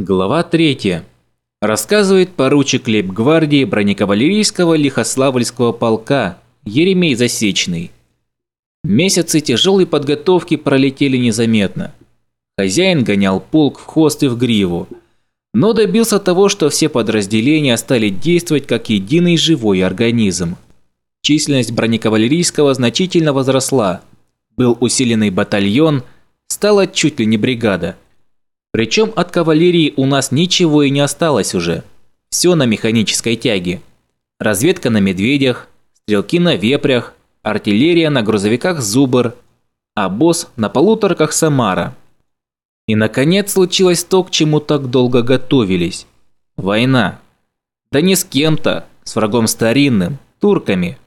Глава 3. Рассказывает поручик лейб-гвардии бронекавалерийского Лихославльского полка Еремей Засечный. Месяцы тяжелой подготовки пролетели незаметно. Хозяин гонял полк в хвост и в гриву, но добился того, что все подразделения стали действовать как единый живой организм. Численность бронекавалерийского значительно возросла. Был усиленный батальон, стала чуть ли не бригада – причем от кавалерии у нас ничего и не осталось уже. Все на механической тяге. Разведка на медведях, стрелки на вепрях, артиллерия на грузовиках «Зубр», а босс на полуторках «Самара». И, наконец, случилось то, к чему так долго готовились. Война. Да не с кем-то, с врагом старинным, турками.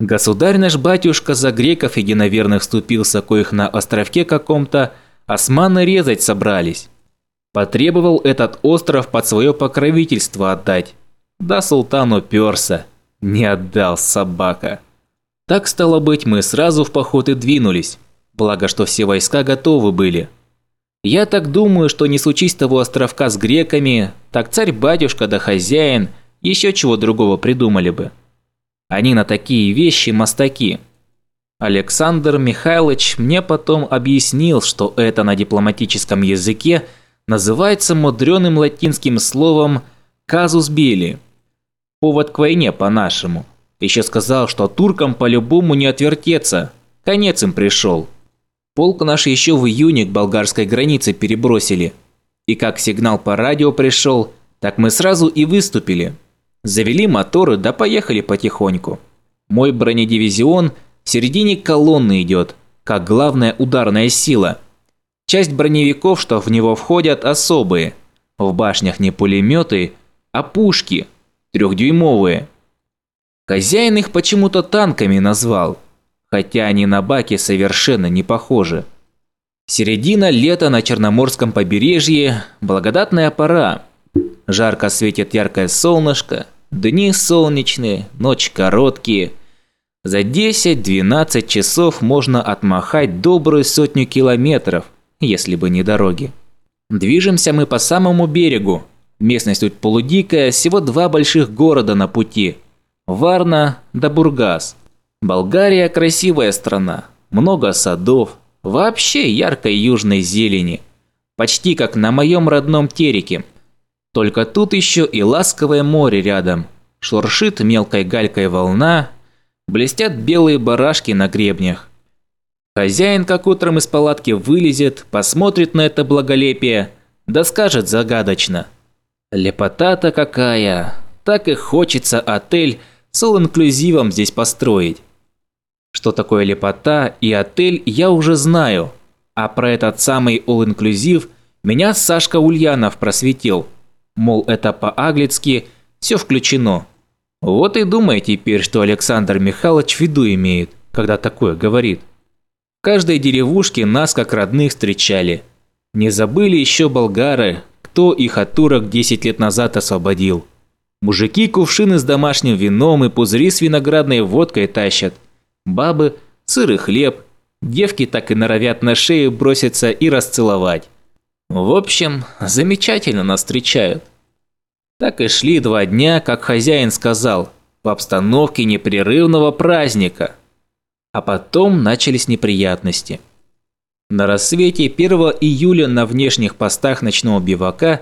Государь наш батюшка за греков единоверных ступился, коих на островке каком-то – османы резать собрались. Потребовал этот остров под свое покровительство отдать. Да султан уперся. Не отдал собака. Так стало быть, мы сразу в поход и двинулись. Благо, что все войска готовы были. Я так думаю, что не случись того островка с греками, так царь-батюшка да хозяин еще чего другого придумали бы. Они на такие вещи мастаки. Александр Михайлович мне потом объяснил, что это на дипломатическом языке называется мудреным латинским словом «казус бели». Повод к войне по-нашему. Еще сказал, что туркам по-любому не отвертеться. Конец им пришел. Полк наш еще в июне к болгарской границе перебросили. И как сигнал по радио пришел, так мы сразу и выступили. Завели моторы да поехали потихоньку. Мой бронедивизион – в середине колонны идет, как главная ударная сила. Часть броневиков, что в него входят, особые. В башнях не пулеметы, а пушки, трехдюймовые. Хозяин их почему-то танками назвал, хотя они на баке совершенно не похожи. Середина лета на Черноморском побережье – благодатная пора. Жарко светит яркое солнышко, дни солнечные, ночи короткие – за 10-12 часов можно отмахать добрую сотню километров, если бы не дороги. Движемся мы по самому берегу. Местность тут полудикая, всего два больших города на пути. Варна да Бургас. Болгария – красивая страна, много садов, вообще яркой южной зелени. Почти как на моем родном Тереке. Только тут еще и ласковое море рядом. Шуршит мелкой галькой волна, Блестят белые барашки на гребнях. Хозяин, как утром из палатки, вылезет, посмотрит на это благолепие, да скажет загадочно. Лепота-то какая! Так и хочется отель с инклюзивом здесь построить. Что такое лепота и отель, я уже знаю. А про этот самый all-инклюзив меня Сашка Ульянов просветил. Мол, это по-аглицки все включено. Вот и думай теперь, что Александр Михайлович в виду имеет, когда такое говорит. В каждой деревушке нас как родных встречали. Не забыли еще болгары, кто их от турок 10 лет назад освободил. Мужики кувшины с домашним вином и пузыри с виноградной водкой тащат. Бабы – сыр и хлеб. Девки так и норовят на шею броситься и расцеловать. В общем, замечательно нас встречают. Так и шли два дня, как хозяин сказал, в обстановке непрерывного праздника. А потом начались неприятности. На рассвете 1 июля на внешних постах ночного бивака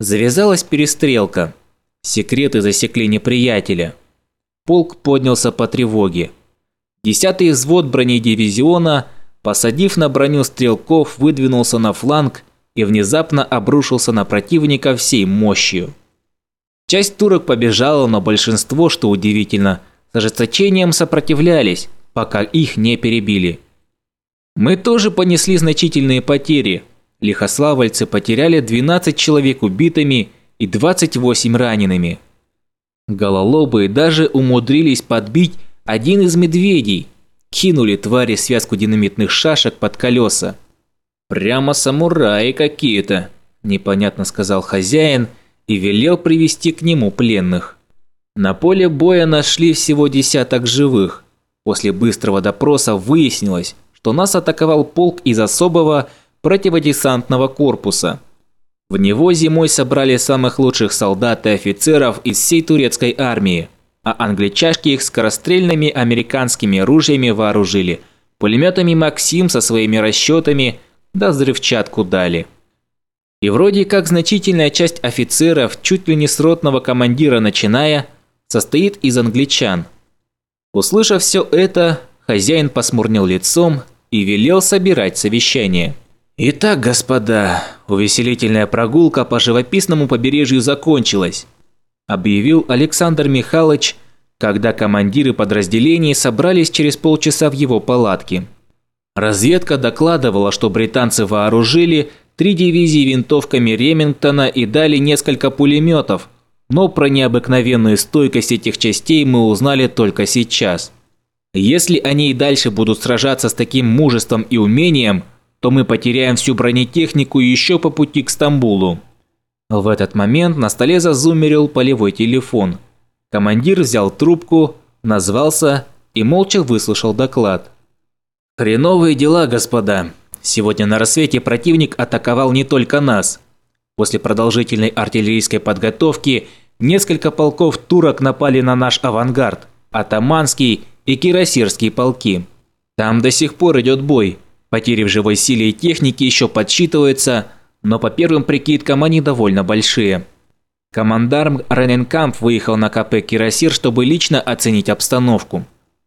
завязалась перестрелка. Секреты засекли неприятеля. Полк поднялся по тревоге. Десятый взвод бронедивизиона, посадив на броню стрелков, выдвинулся на фланг и внезапно обрушился на противника всей мощью. Часть турок побежала, но большинство, что удивительно, с ожесточением сопротивлялись, пока их не перебили. Мы тоже понесли значительные потери. Лихославльцы потеряли 12 человек убитыми и 28 ранеными. Гололобы даже умудрились подбить один из медведей. Кинули твари связку динамитных шашек под колеса. «Прямо самураи какие-то», – непонятно сказал хозяин – и велел привести к нему пленных. На поле боя нашли всего десяток живых. После быстрого допроса выяснилось, что нас атаковал полк из особого противодесантного корпуса. В него зимой собрали самых лучших солдат и офицеров из всей турецкой армии, а англичашки их скорострельными американскими ружьями вооружили, пулеметами «Максим» со своими расчетами, да взрывчатку дали. И вроде как значительная часть офицеров, чуть ли не с ротного командира начиная, состоит из англичан. Услышав все это, хозяин посмурнил лицом и велел собирать совещание. «Итак, господа, увеселительная прогулка по живописному побережью закончилась», объявил Александр Михайлович, когда командиры подразделений собрались через полчаса в его палатке. Разведка докладывала, что британцы вооружили – три дивизии винтовками Ремингтона и дали несколько пулеметов, но про необыкновенную стойкость этих частей мы узнали только сейчас. Если они и дальше будут сражаться с таким мужеством и умением, то мы потеряем всю бронетехнику еще по пути к Стамбулу. В этот момент на столе зазумерил полевой телефон. Командир взял трубку, назвался и молча выслушал доклад. «Хреновые дела, господа», Сегодня на рассвете противник атаковал не только нас. После продолжительной артиллерийской подготовки несколько полков турок напали на наш авангард, атаманский и кирасирский полки. Там до сих пор идет бой. Потери в живой силе и технике еще подсчитываются, но по первым прикидкам они довольно большие. Командарм Рененкамп выехал на КП Кирасир, чтобы лично оценить обстановку.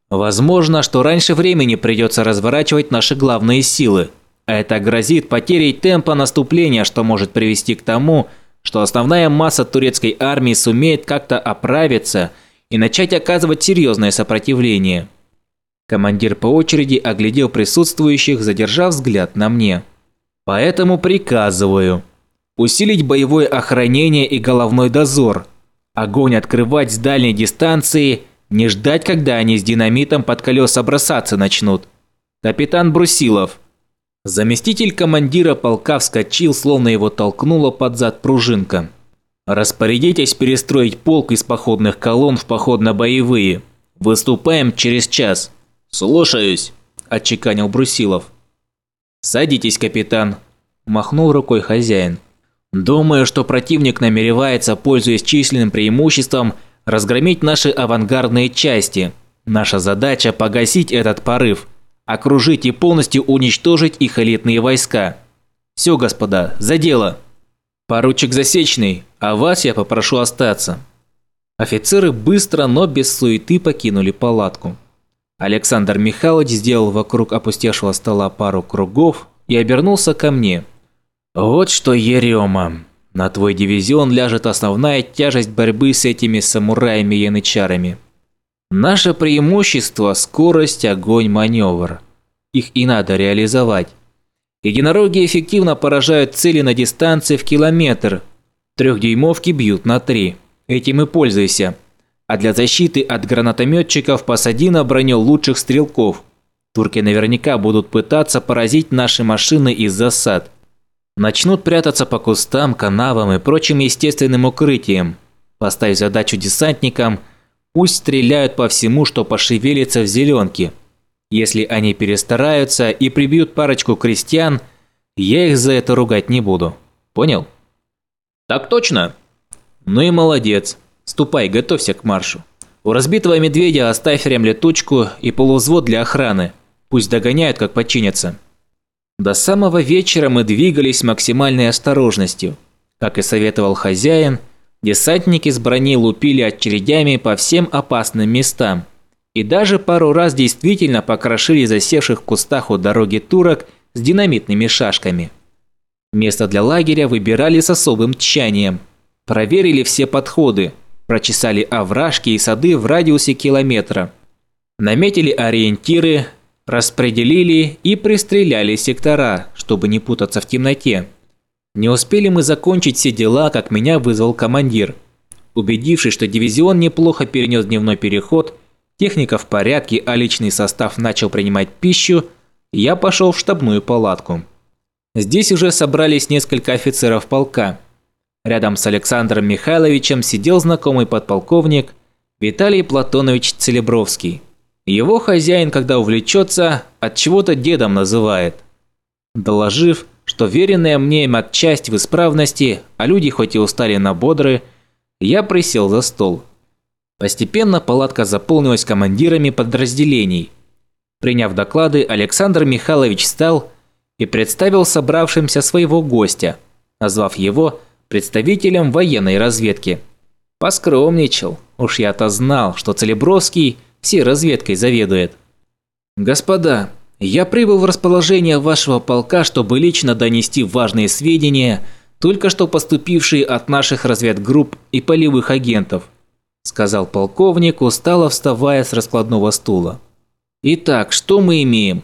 Возможно, что раньше времени придется разворачивать наши главные силы – это грозит потерей темпа наступления, что может привести к тому, что основная масса турецкой армии сумеет как-то оправиться и начать оказывать серьезное сопротивление. Командир по очереди оглядел присутствующих, задержав взгляд на мне. «Поэтому приказываю. Усилить боевое охранение и головной дозор. Огонь открывать с дальней дистанции, не ждать, когда они с динамитом под колеса бросаться начнут. Капитан Брусилов, Заместитель командира полка вскочил, словно его толкнула под зад пружинка. «Распорядитесь перестроить полк из походных колонн в походно-боевые. Выступаем через час». «Слушаюсь», – отчеканил Брусилов. «Садитесь, капитан», – махнул рукой хозяин. «Думаю, что противник намеревается, пользуясь численным преимуществом, разгромить наши авангардные части. Наша задача – погасить этот порыв – окружить и полностью уничтожить их элитные войска. Все, господа, за дело. Поручик засечный, а вас я попрошу остаться. Офицеры быстро, но без суеты покинули палатку. Александр Михайлович сделал вокруг опустевшего стола пару кругов и обернулся ко мне. «Вот что, Ерема, на твой дивизион ляжет основная тяжесть борьбы с этими самураями-янычарами. Наше преимущество – скорость, огонь, маневр. Их и надо реализовать. Единороги эффективно поражают цели на дистанции в километр. Трехдюймовки бьют на три. Этим и пользуйся. А для защиты от гранатометчиков посади на броню лучших стрелков. Турки наверняка будут пытаться поразить наши машины из засад. Начнут прятаться по кустам, канавам и прочим естественным укрытиям. Поставь задачу десантникам – Пусть стреляют по всему, что пошевелится в зеленке. Если они перестараются и прибьют парочку крестьян, я их за это ругать не буду. Понял? Так точно. Ну и молодец. Ступай, готовься к маршу. У разбитого медведя оставь рям летучку и полузвод для охраны. Пусть догоняют, как починятся. До самого вечера мы двигались с максимальной осторожностью. Как и советовал хозяин – Десантники с брони лупили очередями по всем опасным местам. И даже пару раз действительно покрошили засевших в кустах у дороги турок с динамитными шашками. Место для лагеря выбирали с особым тщанием. Проверили все подходы, прочесали овражки и сады в радиусе километра. Наметили ориентиры, распределили и пристреляли сектора, чтобы не путаться в темноте. Не успели мы закончить все дела, как меня вызвал командир. Убедившись, что дивизион неплохо перенес дневной переход, техника в порядке, а личный состав начал принимать пищу, я пошел в штабную палатку. Здесь уже собрались несколько офицеров полка. Рядом с Александром Михайловичем сидел знакомый подполковник Виталий Платонович Целебровский. Его хозяин, когда увлечется, от чего-то дедом называет. Доложив, что веренная мне им отчасть в исправности, а люди хоть и устали на бодры, я присел за стол. Постепенно палатка заполнилась командирами подразделений. Приняв доклады, Александр Михайлович встал и представил собравшимся своего гостя, назвав его представителем военной разведки. Поскромничал, уж я-то знал, что Целебровский всей разведкой заведует. «Господа, я прибыл в расположение вашего полка, чтобы лично донести важные сведения, только что поступившие от наших разведгрупп и полевых агентов», – сказал полковник, устало вставая с раскладного стула. «Итак, что мы имеем?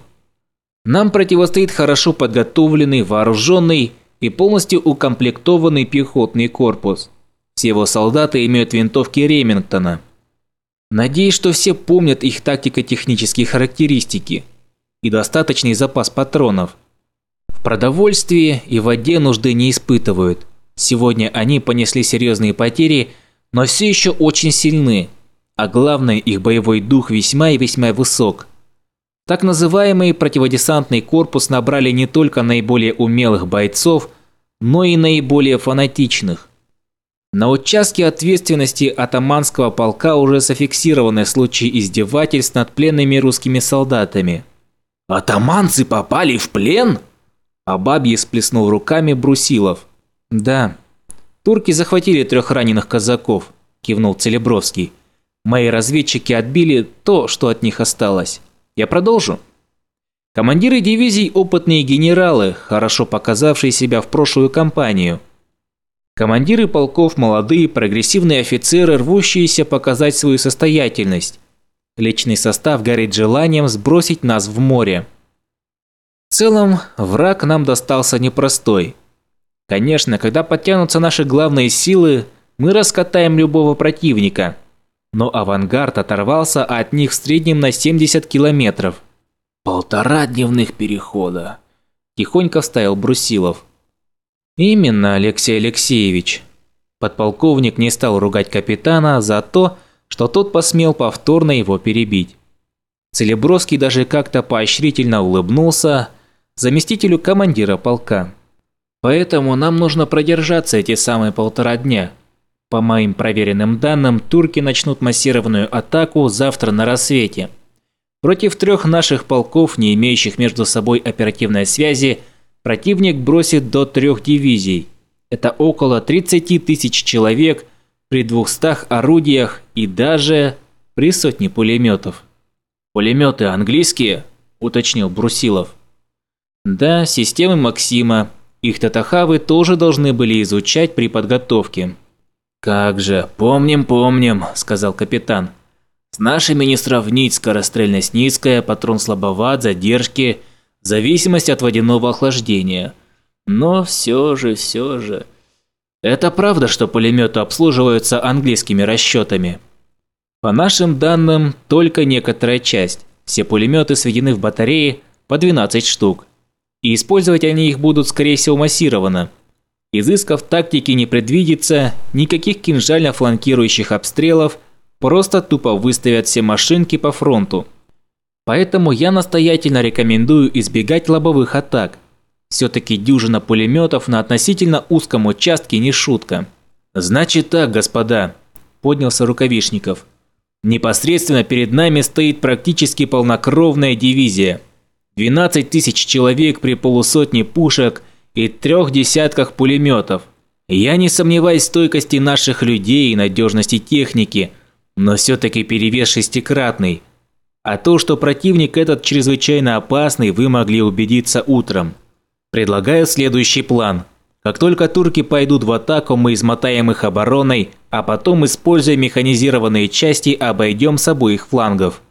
Нам противостоит хорошо подготовленный, вооруженный и полностью укомплектованный пехотный корпус. Все его солдаты имеют винтовки Ремингтона. Надеюсь, что все помнят их тактико-технические характеристики – и достаточный запас патронов. В продовольствии и воде нужды не испытывают. Сегодня они понесли серьезные потери, но все еще очень сильны, а главное их боевой дух весьма и весьма высок. Так называемый противодесантный корпус набрали не только наиболее умелых бойцов, но и наиболее фанатичных. На участке ответственности атаманского полка уже зафиксированы случаи издевательств над пленными русскими солдатами – «Атаманцы попали в плен?» А бабье сплеснул руками Брусилов. «Да. Турки захватили трех раненых казаков», – кивнул Целебровский. «Мои разведчики отбили то, что от них осталось. Я продолжу?» Командиры дивизий – опытные генералы, хорошо показавшие себя в прошлую кампанию. Командиры полков – молодые, прогрессивные офицеры, рвущиеся показать свою состоятельность. Личный состав горит желанием сбросить нас в море. В целом, враг нам достался непростой. Конечно, когда подтянутся наши главные силы, мы раскатаем любого противника. Но авангард оторвался от них в среднем на 70 километров. «Полтора дневных перехода», – тихонько вставил Брусилов. «Именно, Алексей Алексеевич». Подполковник не стал ругать капитана за то, что тот посмел повторно его перебить. Целебровский даже как-то поощрительно улыбнулся заместителю командира полка. «Поэтому нам нужно продержаться эти самые полтора дня. По моим проверенным данным, турки начнут массированную атаку завтра на рассвете. Против трех наших полков, не имеющих между собой оперативной связи, противник бросит до трех дивизий. Это около 30 тысяч человек при 200 орудиях и даже при сотне пулеметов. «Пулеметы английские?» – уточнил Брусилов. «Да, системы Максима. Их татахавы тоже должны были изучать при подготовке». «Как же, помним, помним», – сказал капитан. «С нашими не сравнить скорострельность низкая, патрон слабоват, задержки, зависимость от водяного охлаждения. Но все же, все же...» Это правда, что пулеметы обслуживаются английскими расчетами. По нашим данным, только некоторая часть. Все пулеметы сведены в батареи по 12 штук. И использовать они их будут, скорее всего, массированно. Изысков тактики не предвидится, никаких кинжально-фланкирующих обстрелов, просто тупо выставят все машинки по фронту. Поэтому я настоятельно рекомендую избегать лобовых атак – все-таки дюжина пулеметов на относительно узком участке не шутка. «Значит так, господа», – поднялся Рукавишников. «Непосредственно перед нами стоит практически полнокровная дивизия. 12 тысяч человек при полусотне пушек и трех десятках пулеметов. Я не сомневаюсь в стойкости наших людей и надежности техники, но все-таки перевес шестикратный. А то, что противник этот чрезвычайно опасный, вы могли убедиться утром предлагаю следующий план. Как только турки пойдут в атаку, мы измотаем их обороной, а потом, используя механизированные части, обойдем с обоих флангов.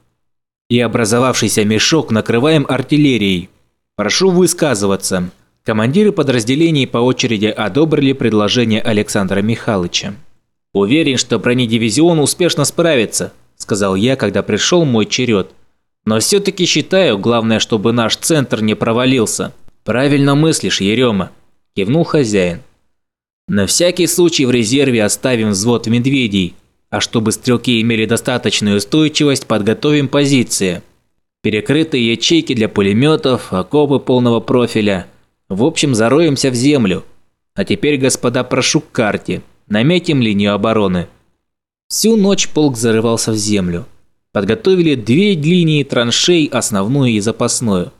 И образовавшийся мешок накрываем артиллерией. Прошу высказываться. Командиры подразделений по очереди одобрили предложение Александра Михайловича. «Уверен, что бронедивизион успешно справится», – сказал я, когда пришел мой черед. «Но все-таки считаю, главное, чтобы наш центр не провалился». «Правильно мыслишь, Ерема», – кивнул хозяин. «На всякий случай в резерве оставим взвод медведей, а чтобы стрелки имели достаточную устойчивость, подготовим позиции. Перекрытые ячейки для пулеметов, окопы полного профиля. В общем, зароемся в землю. А теперь, господа, прошу к карте. Наметим линию обороны». Всю ночь полк зарывался в землю. Подготовили две линии траншей, основную и запасную.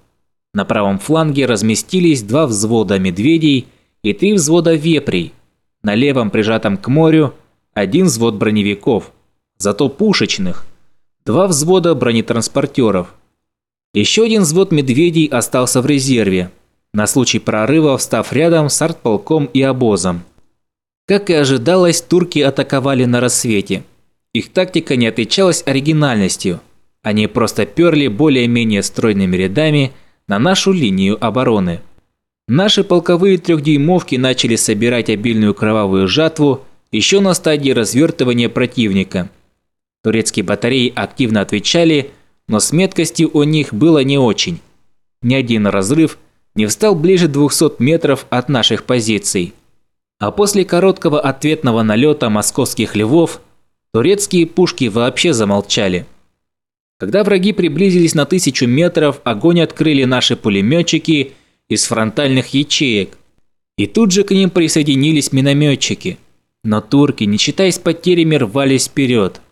На правом фланге разместились два взвода медведей и три взвода вепрей. На левом, прижатом к морю, один взвод броневиков, зато пушечных, два взвода бронетранспортеров. Еще один взвод медведей остался в резерве, на случай прорыва встав рядом с артполком и обозом. Как и ожидалось, турки атаковали на рассвете. Их тактика не отличалась оригинальностью. Они просто перли более-менее стройными рядами – на нашу линию обороны. Наши полковые трехдюймовки начали собирать обильную кровавую жатву еще на стадии развертывания противника. Турецкие батареи активно отвечали, но с меткостью у них было не очень. Ни один разрыв не встал ближе 200 метров от наших позиций. А после короткого ответного налета московских львов турецкие пушки вообще замолчали. Когда враги приблизились на тысячу метров, огонь открыли наши пулеметчики из фронтальных ячеек. И тут же к ним присоединились минометчики. Но турки, не считаясь потерями, рвались вперед.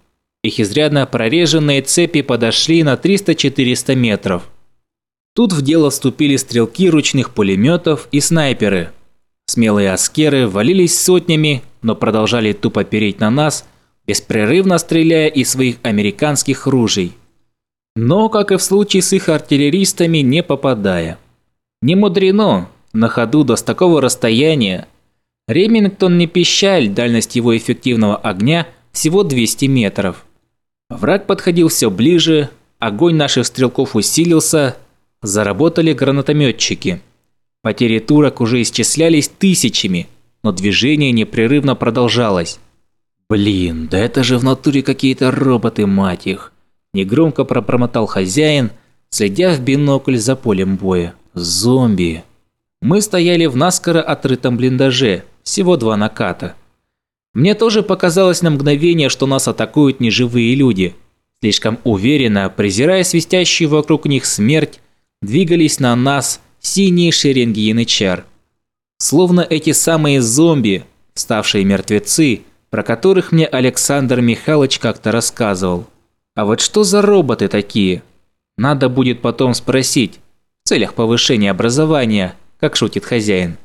Их изрядно прореженные цепи подошли на 300-400 метров. Тут в дело вступили стрелки ручных пулеметов и снайперы. Смелые аскеры валились сотнями, но продолжали тупо переть на нас, беспрерывно стреляя из своих американских ружей но, как и в случае с их артиллеристами, не попадая. Не мудрено, на ходу до с такого расстояния. Ремингтон не пищаль, дальность его эффективного огня всего 200 метров. Враг подходил все ближе, огонь наших стрелков усилился, заработали гранатометчики. Потери турок уже исчислялись тысячами, но движение непрерывно продолжалось. Блин, да это же в натуре какие-то роботы, мать их негромко пропромотал хозяин, следя в бинокль за полем боя. Зомби. Мы стояли в наскоро отрытом блиндаже, всего два наката. Мне тоже показалось на мгновение, что нас атакуют неживые люди. Слишком уверенно, презирая свистящую вокруг них смерть, двигались на нас синие шеренги янычар. Словно эти самые зомби, ставшие мертвецы, про которых мне Александр Михайлович как-то рассказывал. А вот что за роботы такие? Надо будет потом спросить. В целях повышения образования, как шутит хозяин.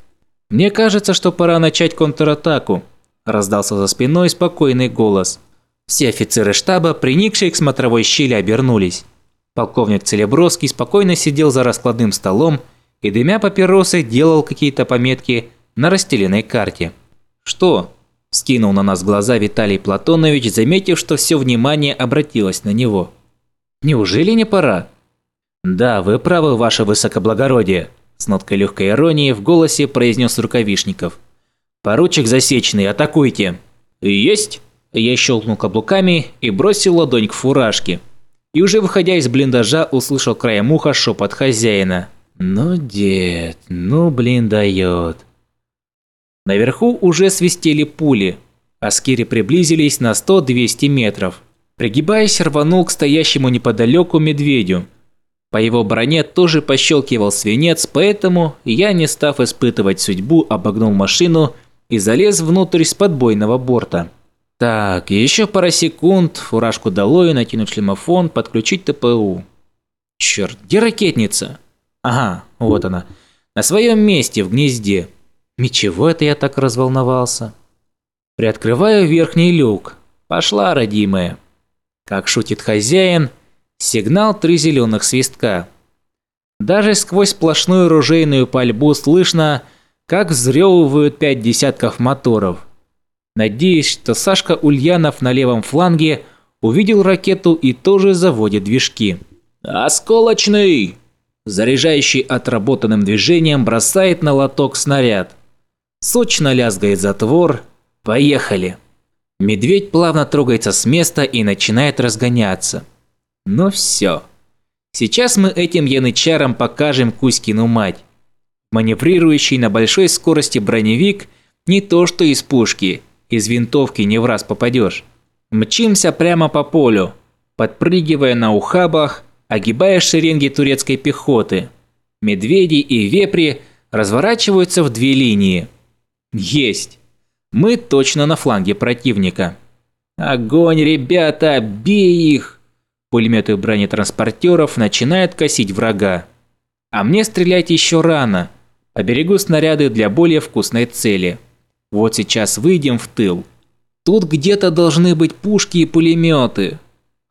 «Мне кажется, что пора начать контратаку», – раздался за спиной спокойный голос. Все офицеры штаба, приникшие к смотровой щели, обернулись. Полковник Целебровский спокойно сидел за раскладным столом и, дымя папиросы, делал какие-то пометки на расстеленной карте. «Что?» Скинул на нас глаза Виталий Платонович, заметив, что все внимание обратилось на него. «Неужели не пора?» «Да, вы правы, ваше высокоблагородие», – с ноткой легкой иронии в голосе произнес Рукавишников. «Поручик Засечный, атакуйте!» «Есть!» Я щелкнул каблуками и бросил ладонь к фуражке. И уже выходя из блиндажа, услышал краем уха шепот хозяина. «Ну, дед, ну, блин, дает. Наверху уже свистели пули. Аскири приблизились на 100-200 метров. Пригибаясь, рванул к стоящему неподалеку медведю. По его броне тоже пощелкивал свинец, поэтому я, не став испытывать судьбу, обогнул машину и залез внутрь с подбойного борта. Так, еще пара секунд, фуражку долой, накинуть шлемофон, подключить ТПУ. Черт, где ракетница? Ага, вот она. На своем месте, в гнезде. И чего это я так разволновался? Приоткрываю верхний люк. Пошла, родимая. Как шутит хозяин, сигнал три зеленых свистка. Даже сквозь сплошную ружейную пальбу слышно, как взрёвывают пять десятков моторов. Надеюсь, что Сашка Ульянов на левом фланге увидел ракету и тоже заводит движки. «Осколочный!» Заряжающий отработанным движением бросает на лоток снаряд. Сочно лязгает затвор. Поехали. Медведь плавно трогается с места и начинает разгоняться. Но все. Сейчас мы этим янычаром покажем Кузькину мать. Маневрирующий на большой скорости броневик не то что из пушки, из винтовки не в раз попадешь. Мчимся прямо по полю, подпрыгивая на ухабах, огибая шеренги турецкой пехоты. Медведи и вепри разворачиваются в две линии – есть. Мы точно на фланге противника. Огонь, ребята, бей их! Пулеметы бронетранспортеров начинают косить врага. А мне стрелять еще рано. Поберегу снаряды для более вкусной цели. Вот сейчас выйдем в тыл. Тут где-то должны быть пушки и пулеметы.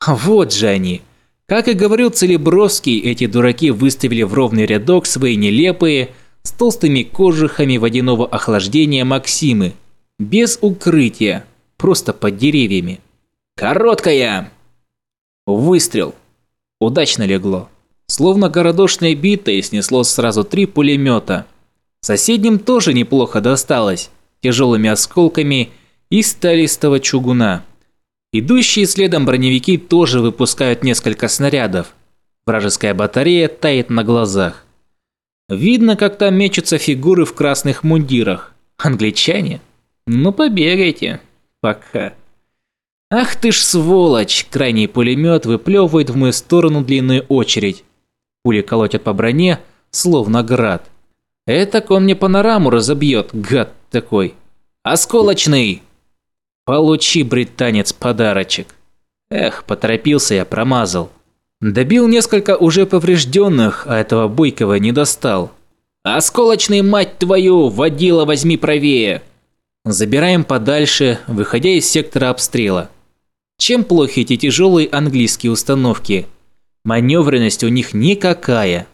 Вот же они. Как и говорил Целебровский, эти дураки выставили в ровный рядок свои нелепые, с толстыми кожухами водяного охлаждения Максимы, без укрытия, просто под деревьями. «Короткая!» Выстрел. Удачно легло. Словно городошной битой снесло сразу три пулемета. Соседним тоже неплохо досталось, тяжелыми осколками из сталистого чугуна. Идущие следом броневики тоже выпускают несколько снарядов. Вражеская батарея тает на глазах. Видно, как там мечутся фигуры в красных мундирах. Англичане? Ну побегайте. Пока. Ах ты ж сволочь! Крайний пулемет выплевывает в мою сторону длинную очередь. Пули колотят по броне, словно град. Этак он мне панораму разобьет, гад такой. Осколочный! Получи, британец, подарочек. Эх, поторопился я, промазал. Добил несколько уже поврежденных, а этого Бойкова не достал. «Осколочный, мать твою, водила возьми правее!» Забираем подальше, выходя из сектора обстрела. Чем плохи эти тяжелые английские установки? Маневренность у них никакая.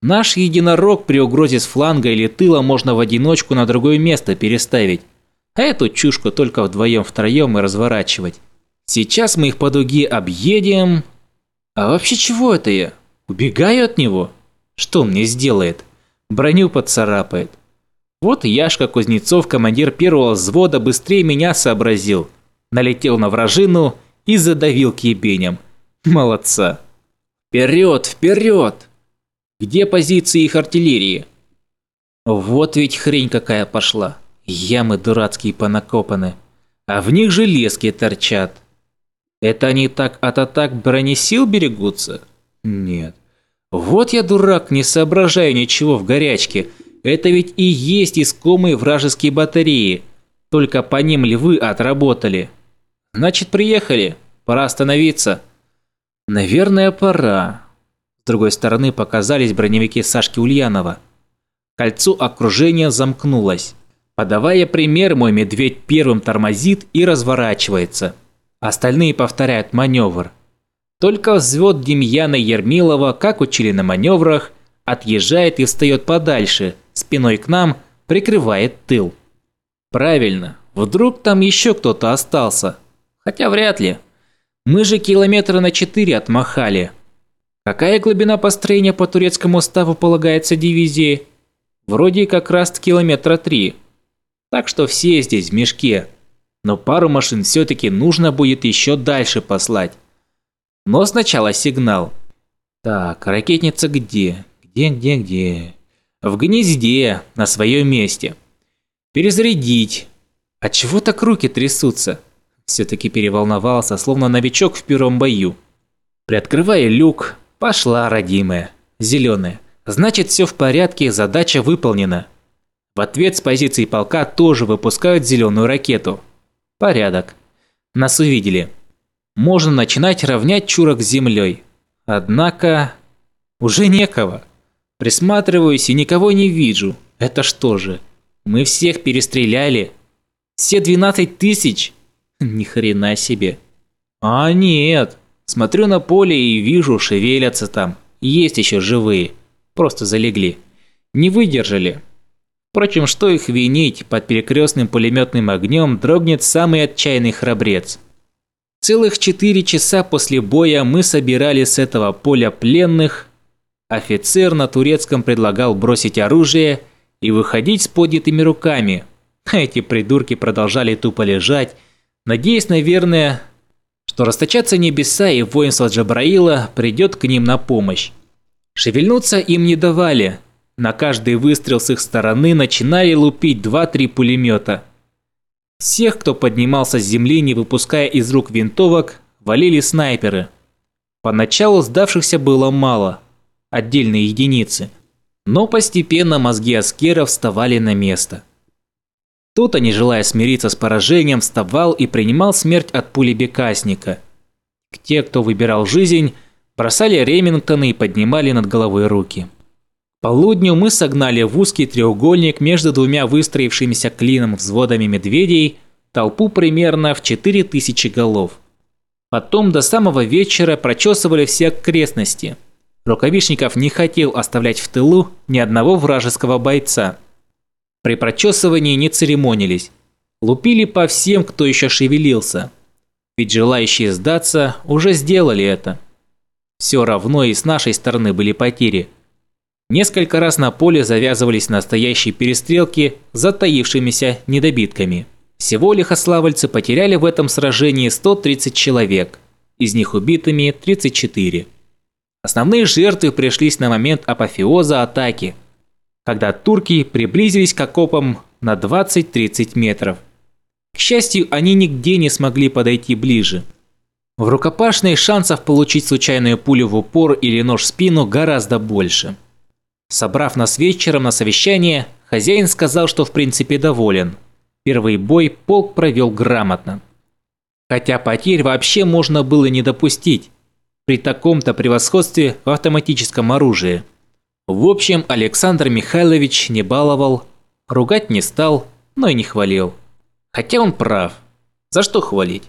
Наш единорог при угрозе с фланга или тыла можно в одиночку на другое место переставить. А эту чушку только вдвоем-втроем и разворачивать. Сейчас мы их по дуге объедем, а вообще чего это я? Убегаю от него? Что он мне сделает? Броню поцарапает. Вот Яшка Кузнецов, командир первого взвода, быстрее меня сообразил. Налетел на вражину и задавил кебенем. Молодца. Вперед, вперед! Где позиции их артиллерии? Вот ведь хрень какая пошла. Ямы дурацкие понакопаны. А в них железки торчат. Это они так от атак бронесил берегутся? Нет. Вот я дурак, не соображаю ничего в горячке. Это ведь и есть искомые вражеские батареи. Только по ним львы отработали. Значит, приехали. Пора остановиться. Наверное, пора. С другой стороны показались броневики Сашки Ульянова. Кольцо окружения замкнулось. Подавая пример, мой медведь первым тормозит и разворачивается. Остальные повторяют маневр. Только взвод Демьяна Ермилова, как учили на маневрах, отъезжает и встает подальше, спиной к нам, прикрывает тыл. Правильно, вдруг там еще кто-то остался. Хотя вряд ли. Мы же километра на четыре отмахали. Какая глубина построения по турецкому ставу полагается дивизии? Вроде как раз километра три. Так что все здесь в мешке но пару машин все-таки нужно будет еще дальше послать. Но сначала сигнал. Так, ракетница где? Где, где, где? В гнезде, на своем месте. Перезарядить. А чего так руки трясутся? Все-таки переволновался, словно новичок в первом бою. Приоткрывая люк, пошла родимая, зеленая. Значит, все в порядке, задача выполнена. В ответ с позиции полка тоже выпускают зеленую ракету. Порядок. Нас увидели. Можно начинать равнять чурок с землей. Однако... Уже некого. Присматриваюсь и никого не вижу. Это что же? Мы всех перестреляли. Все 12 тысяч? Ни хрена себе. А нет. Смотрю на поле и вижу, шевелятся там. Есть еще живые. Просто залегли. Не выдержали. Впрочем, что их винить, под перекрёстным пулемётным огнём дрогнет самый отчаянный храбрец. Целых четыре часа после боя мы собирали с этого поля пленных. Офицер на турецком предлагал бросить оружие и выходить с поднятыми руками. Эти придурки продолжали тупо лежать, надеясь, наверное, что расточатся небеса и воинство Джабраила придет к ним на помощь. Шевельнуться им не давали – на каждый выстрел с их стороны начинали лупить 2-3 пулемета. Всех, кто поднимался с земли, не выпуская из рук винтовок, валили снайперы. Поначалу сдавшихся было мало, отдельные единицы, но постепенно мозги аскеров вставали на место. Кто-то, не желая смириться с поражением, вставал и принимал смерть от пули бекасника. Те, кто выбирал жизнь, бросали ремингтоны и поднимали над головой руки полудню мы согнали в узкий треугольник между двумя выстроившимися клином взводами медведей толпу примерно в 4000 голов. Потом до самого вечера прочесывали все окрестности. Рукавишников не хотел оставлять в тылу ни одного вражеского бойца. При прочесывании не церемонились. Лупили по всем, кто еще шевелился. Ведь желающие сдаться уже сделали это. Все равно и с нашей стороны были потери – Несколько раз на поле завязывались настоящие перестрелки с затаившимися недобитками. Всего лихославльцы потеряли в этом сражении 130 человек, из них убитыми 34. Основные жертвы пришлись на момент апофеоза атаки, когда турки приблизились к окопам на 20-30 метров. К счастью, они нигде не смогли подойти ближе. В рукопашной шансов получить случайную пулю в упор или нож в спину гораздо больше. Собрав нас вечером на совещание, хозяин сказал, что в принципе доволен. Первый бой полк провел грамотно. Хотя потерь вообще можно было не допустить при таком-то превосходстве в автоматическом оружии. В общем, Александр Михайлович не баловал, ругать не стал, но и не хвалил. Хотя он прав. За что хвалить?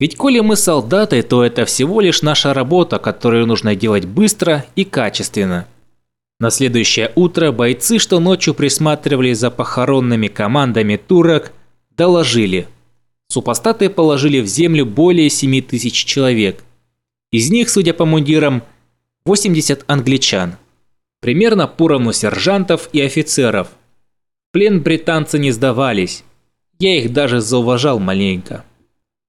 Ведь коли мы солдаты, то это всего лишь наша работа, которую нужно делать быстро и качественно. На следующее утро бойцы, что ночью присматривали за похоронными командами турок, доложили. Супостаты положили в землю более 7 тысяч человек. Из них, судя по мундирам, 80 англичан. Примерно поровну сержантов и офицеров. Плен британцы не сдавались. Я их даже зауважал маленько.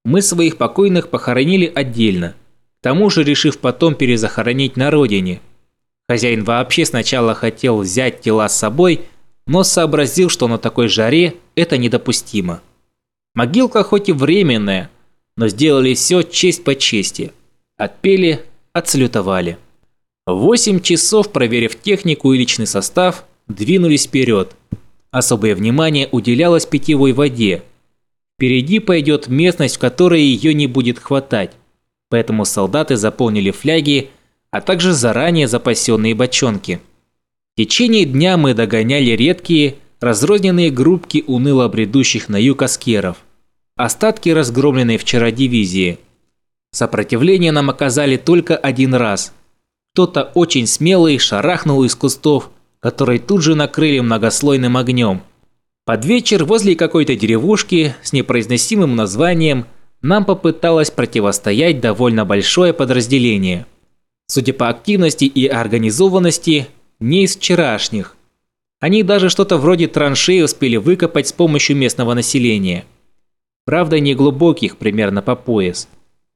Мы своих покойных похоронили отдельно. К тому же решив потом перезахоронить на родине – Хозяин вообще сначала хотел взять тела с собой, но сообразил, что на такой жаре это недопустимо. Могилка хоть и временная, но сделали все честь по чести. Отпели, отсалютовали. Восемь часов, проверив технику и личный состав, двинулись вперед. Особое внимание уделялось питьевой воде. Впереди пойдет местность, в которой ее не будет хватать. Поэтому солдаты заполнили фляги а также заранее запасенные бочонки. В течение дня мы догоняли редкие, разрозненные группки уныло бредущих на юг аскеров, остатки разгромленной вчера дивизии. Сопротивление нам оказали только один раз. Кто-то очень смелый шарахнул из кустов, которые тут же накрыли многослойным огнем. Под вечер возле какой-то деревушки с непроизносимым названием нам попыталось противостоять довольно большое подразделение – судя по активности и организованности, не из вчерашних. Они даже что-то вроде траншеи успели выкопать с помощью местного населения. Правда, не глубоких, примерно по пояс.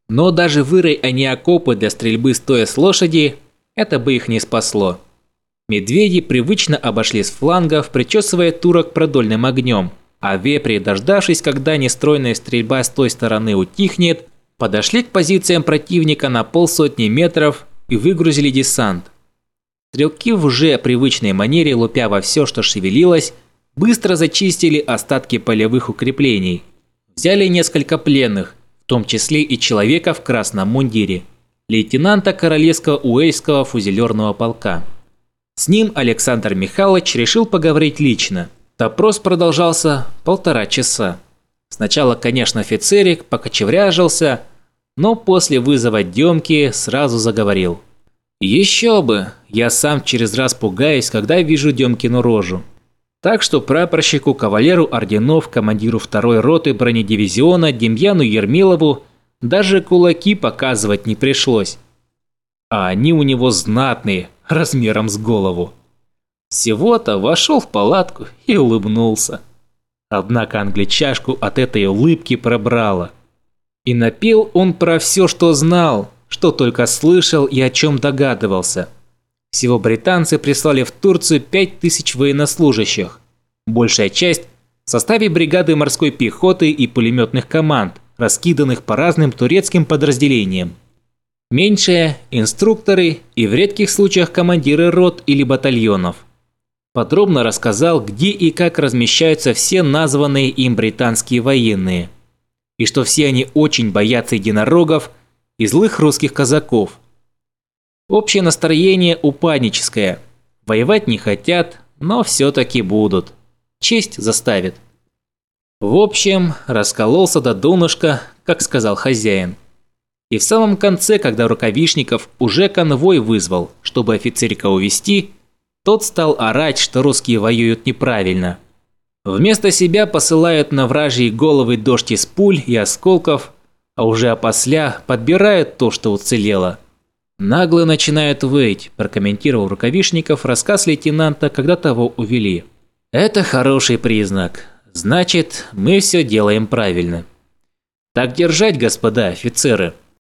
Но даже вырой они окопы для стрельбы стоя с лошади, это бы их не спасло. Медведи привычно обошли с флангов, причесывая турок продольным огнем, а вепри, дождавшись, когда нестройная стрельба с той стороны утихнет, подошли к позициям противника на полсотни метров и выгрузили десант. Стрелки в уже привычной манере, лупя во все, что шевелилось, быстро зачистили остатки полевых укреплений. Взяли несколько пленных, в том числе и человека в красном мундире, лейтенанта Королевского Уэльского фузелерного полка. С ним Александр Михайлович решил поговорить лично. Допрос продолжался полтора часа. Сначала, конечно, офицерик покочевряжился, но после вызова Демки сразу заговорил. «Еще бы! Я сам через раз пугаюсь, когда вижу Демкину рожу». Так что прапорщику, кавалеру орденов, командиру второй роты бронедивизиона Демьяну Ермилову даже кулаки показывать не пришлось. А они у него знатные, размером с голову. Всего-то вошел в палатку и улыбнулся. Однако англичашку от этой улыбки пробрало – и напел он про все, что знал, что только слышал и о чем догадывался. Всего британцы прислали в Турцию 5000 военнослужащих. Большая часть в составе бригады морской пехоты и пулеметных команд, раскиданных по разным турецким подразделениям. Меньшие – инструкторы и в редких случаях командиры рот или батальонов. Подробно рассказал, где и как размещаются все названные им британские военные – и что все они очень боятся единорогов и злых русских казаков. Общее настроение упадническое. Воевать не хотят, но все-таки будут. Честь заставит. В общем, раскололся до донышка, как сказал хозяин. И в самом конце, когда Рукавишников уже конвой вызвал, чтобы офицерика увести, тот стал орать, что русские воюют неправильно – Вместо себя посылают на вражьи головы дождь из пуль и осколков, а уже опосля подбирают то, что уцелело. Нагло начинают выть, прокомментировал Рукавишников рассказ лейтенанта, когда того увели. Это хороший признак. Значит, мы все делаем правильно. Так держать, господа офицеры.